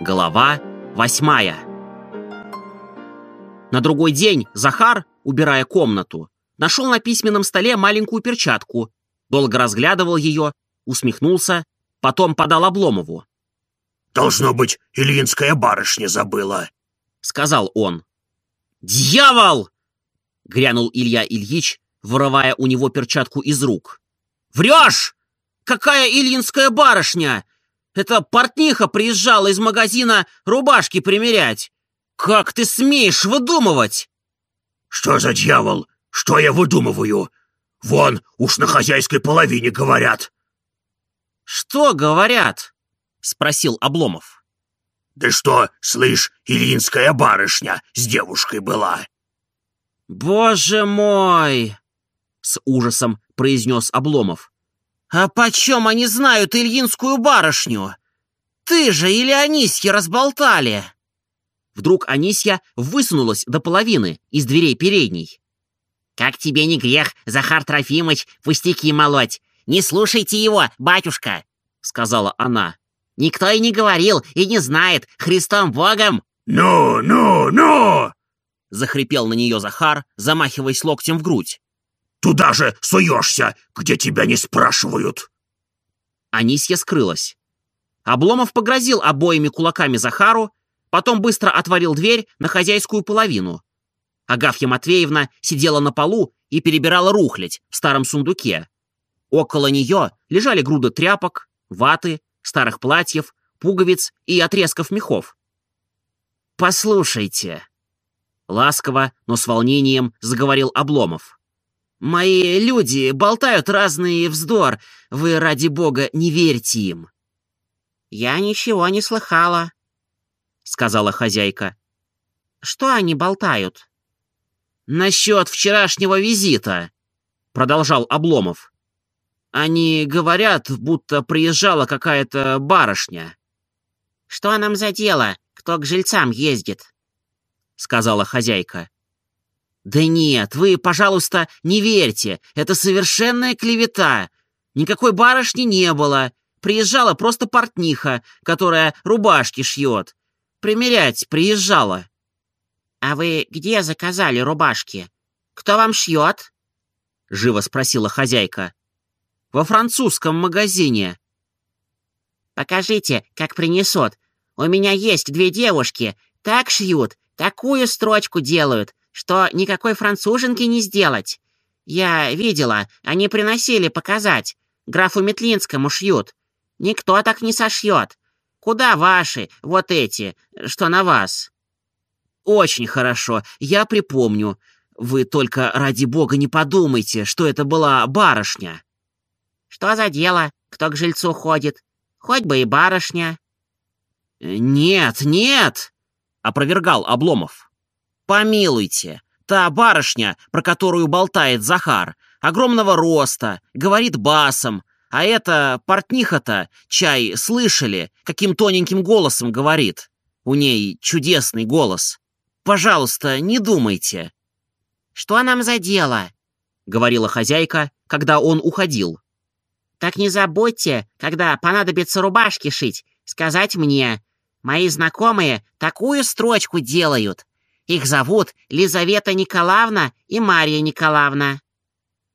Глава восьмая На другой день Захар, убирая комнату, нашел на письменном столе маленькую перчатку, долго разглядывал ее, усмехнулся, потом подал Обломову. «Должно быть, Ильинская барышня забыла», — сказал он. «Дьявол!» — грянул Илья Ильич, вырывая у него перчатку из рук. «Врешь! Какая Ильинская барышня! Это портниха приезжала из магазина рубашки примерять! Как ты смеешь выдумывать?» «Что за дьявол? Что я выдумываю? Вон, уж на хозяйской половине говорят!» «Что говорят?» — спросил Обломов. «Да что, слышь, Ильинская барышня с девушкой была!» «Боже мой!» — с ужасом произнес Обломов. «А почем они знают Ильинскую барышню? Ты же или Анисья разболтали?» Вдруг Анисья высунулась до половины из дверей передней. «Как тебе не грех, Захар Трофимович, пустяки молоть! Не слушайте его, батюшка!» — сказала она. «Никто и не говорил, и не знает, Христом Богом!» «Ну, ну, ну!» — захрипел на нее Захар, замахиваясь локтем в грудь. Туда же суешься, где тебя не спрашивают!» Анисья скрылась. Обломов погрозил обоими кулаками Захару, потом быстро отворил дверь на хозяйскую половину. Агафья Матвеевна сидела на полу и перебирала рухлядь в старом сундуке. Около нее лежали груды тряпок, ваты, старых платьев, пуговиц и отрезков мехов. «Послушайте», — ласково, но с волнением заговорил Обломов. Мои люди болтают разный вздор. Вы, ради бога, не верьте им. Я ничего не слыхала, сказала хозяйка. Что они болтают? Насчет вчерашнего визита, продолжал Обломов. Они говорят, будто приезжала какая-то барышня. Что нам за дело, кто к жильцам ездит? сказала хозяйка. «Да нет, вы, пожалуйста, не верьте. Это совершенная клевета. Никакой барышни не было. Приезжала просто портниха, которая рубашки шьет. Примерять приезжала». «А вы где заказали рубашки? Кто вам шьет?» — живо спросила хозяйка. «Во французском магазине». «Покажите, как принесут. У меня есть две девушки. Так шьют, такую строчку делают что никакой француженки не сделать. Я видела, они приносили показать. Графу Метлинскому шьют. Никто так не сошьет. Куда ваши, вот эти, что на вас?» «Очень хорошо, я припомню. Вы только ради бога не подумайте, что это была барышня». «Что за дело? Кто к жильцу ходит? Хоть бы и барышня». «Нет, нет!» — опровергал Обломов. Помилуйте, та барышня, про которую болтает Захар, огромного роста, говорит басом, а эта портниха-то, чай, слышали, каким тоненьким голосом говорит. У ней чудесный голос. Пожалуйста, не думайте. «Что нам за дело?» — говорила хозяйка, когда он уходил. «Так не забудьте, когда понадобится рубашки шить, сказать мне. Мои знакомые такую строчку делают. Их зовут Лизавета Николаевна и Марья Николаевна».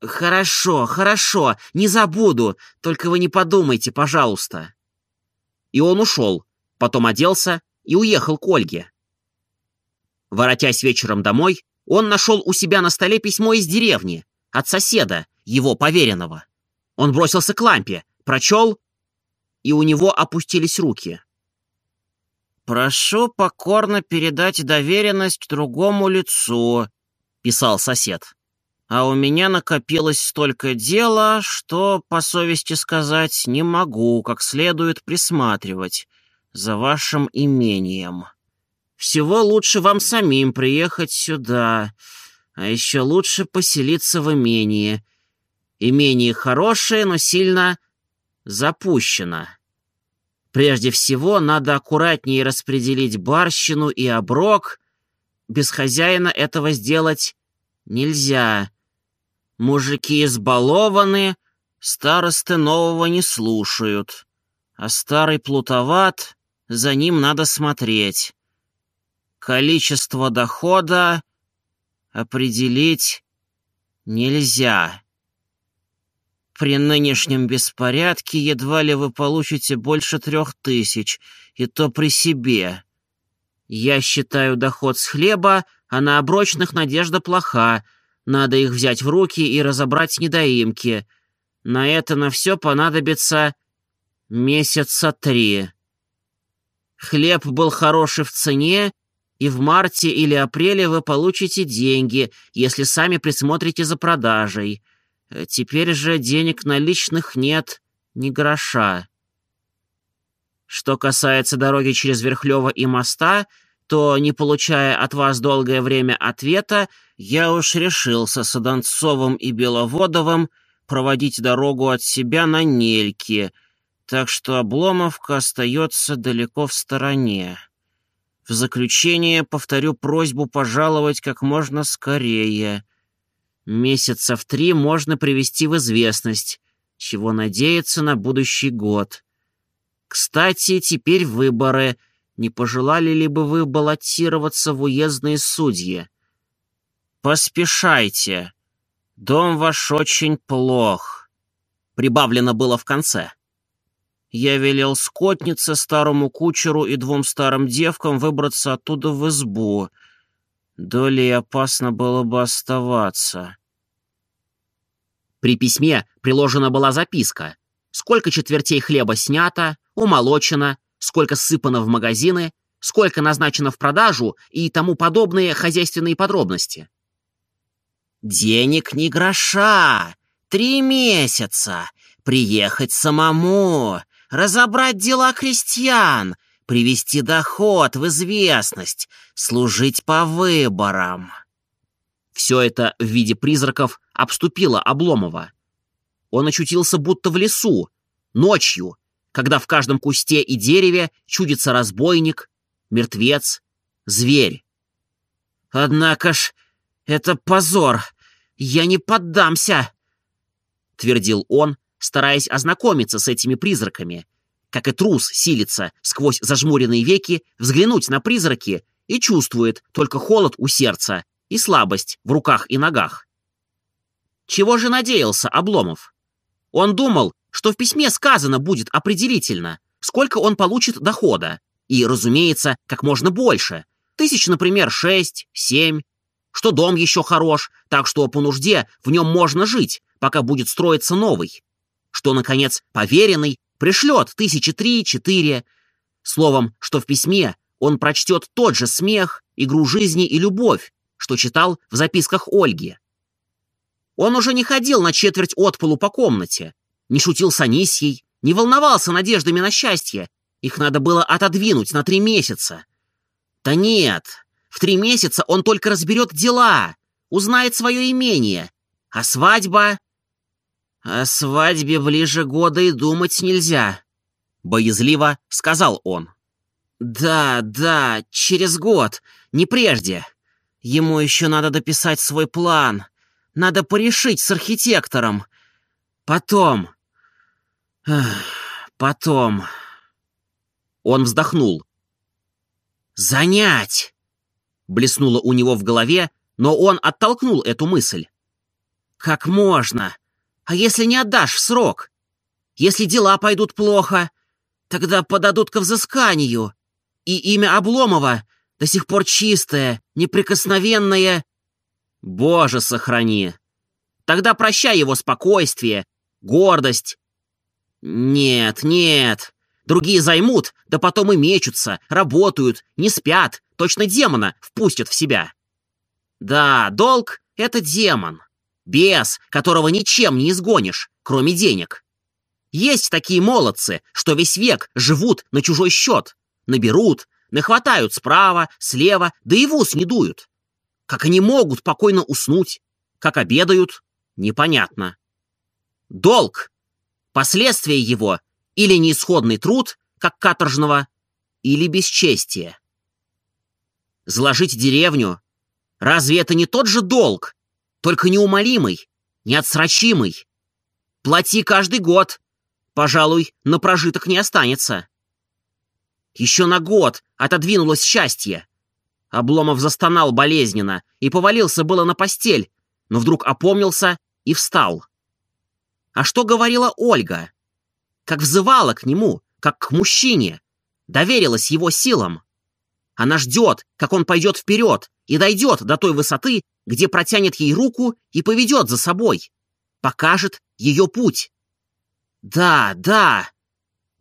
«Хорошо, хорошо, не забуду, только вы не подумайте, пожалуйста». И он ушел, потом оделся и уехал к Ольге. Воротясь вечером домой, он нашел у себя на столе письмо из деревни, от соседа, его поверенного. Он бросился к лампе, прочел, и у него опустились руки. «Прошу покорно передать доверенность другому лицу», — писал сосед. «А у меня накопилось столько дела, что, по совести сказать, не могу как следует присматривать за вашим имением. Всего лучше вам самим приехать сюда, а еще лучше поселиться в имении. Имение хорошее, но сильно запущено». Прежде всего, надо аккуратнее распределить барщину и оброк. Без хозяина этого сделать нельзя. Мужики избалованы, старосты нового не слушают. А старый плутоват, за ним надо смотреть. Количество дохода определить нельзя. При нынешнем беспорядке едва ли вы получите больше трех тысяч, и то при себе. Я считаю доход с хлеба, а на оброчных надежда плоха. Надо их взять в руки и разобрать недоимки. На это на все понадобится месяца три. Хлеб был хороший в цене, и в марте или апреле вы получите деньги, если сами присмотрите за продажей. Э, теперь же денег наличных нет ни гроша. Что касается дороги через Верхлёво и моста, то, не получая от вас долгое время ответа, я уж решился с Одонцовым и Беловодовым проводить дорогу от себя на Нельки, так что Обломовка остается далеко в стороне. В заключение повторю просьбу пожаловать как можно скорее. Месяца в три можно привести в известность, чего надеяться на будущий год. Кстати, теперь выборы. Не пожелали ли бы вы баллотироваться в уездные судьи? Поспешайте. Дом ваш очень плох. Прибавлено было в конце. Я велел скотнице, старому кучеру и двум старым девкам выбраться оттуда в избу. Долей опасно было бы оставаться. При письме приложена была записка. Сколько четвертей хлеба снято, умолочено, сколько сыпано в магазины, сколько назначено в продажу и тому подобные хозяйственные подробности. «Денег ни гроша! Три месяца! Приехать самому! разобрать дела крестьян, привести доход в известность, служить по выборам. Все это в виде призраков обступило Обломова. Он очутился будто в лесу, ночью, когда в каждом кусте и дереве чудится разбойник, мертвец, зверь. «Однако ж, это позор! Я не поддамся!» — твердил он, стараясь ознакомиться с этими призраками, как и трус силится сквозь зажмуренные веки взглянуть на призраки и чувствует только холод у сердца и слабость в руках и ногах. Чего же надеялся Обломов? Он думал, что в письме сказано будет определительно, сколько он получит дохода, и, разумеется, как можно больше, тысяч, например, шесть, семь, что дом еще хорош, так что по нужде в нем можно жить, пока будет строиться новый что, наконец, поверенный пришлет тысячи три-четыре. Словом, что в письме он прочтет тот же смех, игру жизни и любовь, что читал в записках Ольги. Он уже не ходил на четверть от полу по комнате, не шутил с Анисьей, не волновался надеждами на счастье. Их надо было отодвинуть на три месяца. Да нет, в три месяца он только разберет дела, узнает свое имение, а свадьба «О свадьбе ближе года и думать нельзя», — боязливо сказал он. «Да, да, через год, не прежде. Ему еще надо дописать свой план. Надо порешить с архитектором. Потом... потом...» Он вздохнул. «Занять!» Блеснуло у него в голове, но он оттолкнул эту мысль. «Как можно? А если не отдашь в срок? Если дела пойдут плохо, тогда подадут к взысканию. И имя Обломова до сих пор чистое, неприкосновенное. Боже, сохрани! Тогда прощай его спокойствие, гордость. Нет, нет, другие займут, да потом и мечутся, работают, не спят, точно демона впустят в себя. Да, долг — это демон. Бес, которого ничем не изгонишь, кроме денег. Есть такие молодцы, что весь век живут на чужой счет. Наберут, нахватают справа, слева, да и в не дуют. Как они могут покойно уснуть? Как обедают? Непонятно. Долг. Последствия его или неисходный труд, как каторжного, или бесчестие. Заложить деревню. Разве это не тот же долг, только неумолимый, неотсрочимый. Плати каждый год. Пожалуй, на прожиток не останется. Еще на год отодвинулось счастье. Обломов застонал болезненно и повалился было на постель, но вдруг опомнился и встал. А что говорила Ольга? Как взывала к нему, как к мужчине, доверилась его силам. Она ждет, как он пойдет вперед и дойдет до той высоты, где протянет ей руку и поведет за собой. Покажет ее путь. Да, да.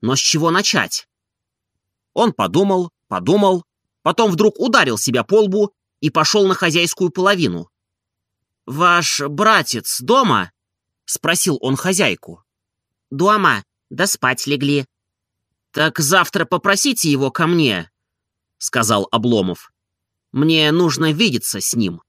Но с чего начать? Он подумал, подумал, потом вдруг ударил себя по лбу и пошел на хозяйскую половину. «Ваш братец дома?» — спросил он хозяйку. «Дома, да спать легли». «Так завтра попросите его ко мне», — сказал Обломов. «Мне нужно видеться с ним».